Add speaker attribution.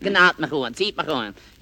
Speaker 1: Gnaat mich an, zieht mich an.